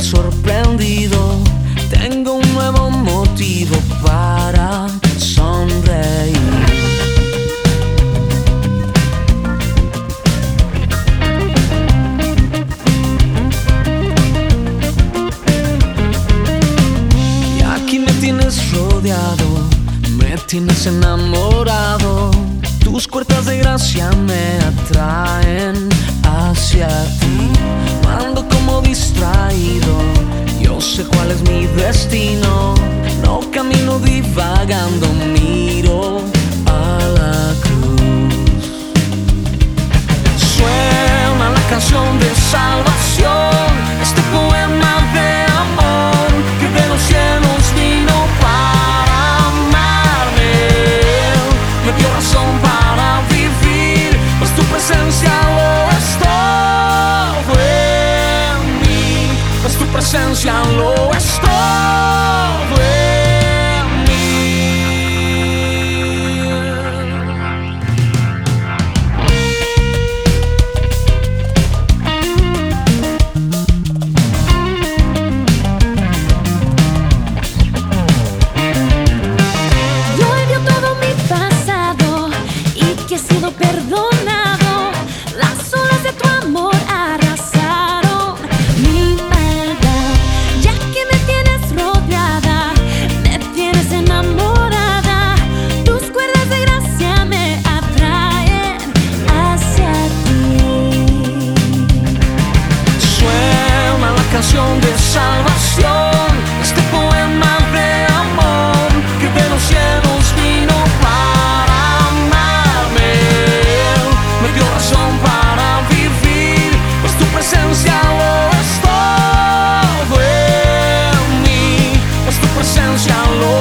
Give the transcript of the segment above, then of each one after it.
sorprendido. Tengo un nuevo motivo para sonreír. Y aquí me tienes rodeado, me tienes enamorado. Tus cuerdas de gracia me atraen hacia ti. Ando como distraído, yo sé cuál es mi destino. Pues canción de salvación, este poema de amor que de los cielos vino para amarme. Me dio razón para vivir, pues tu presencia lo es todo en mí, pues tu presencia lo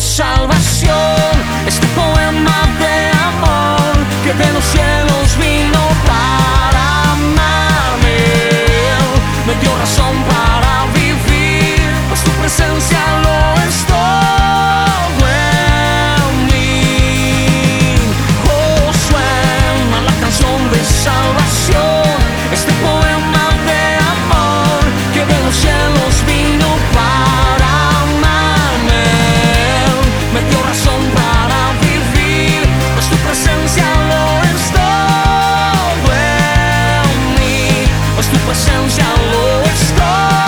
salvación, este poema de amor que te lo não já estou.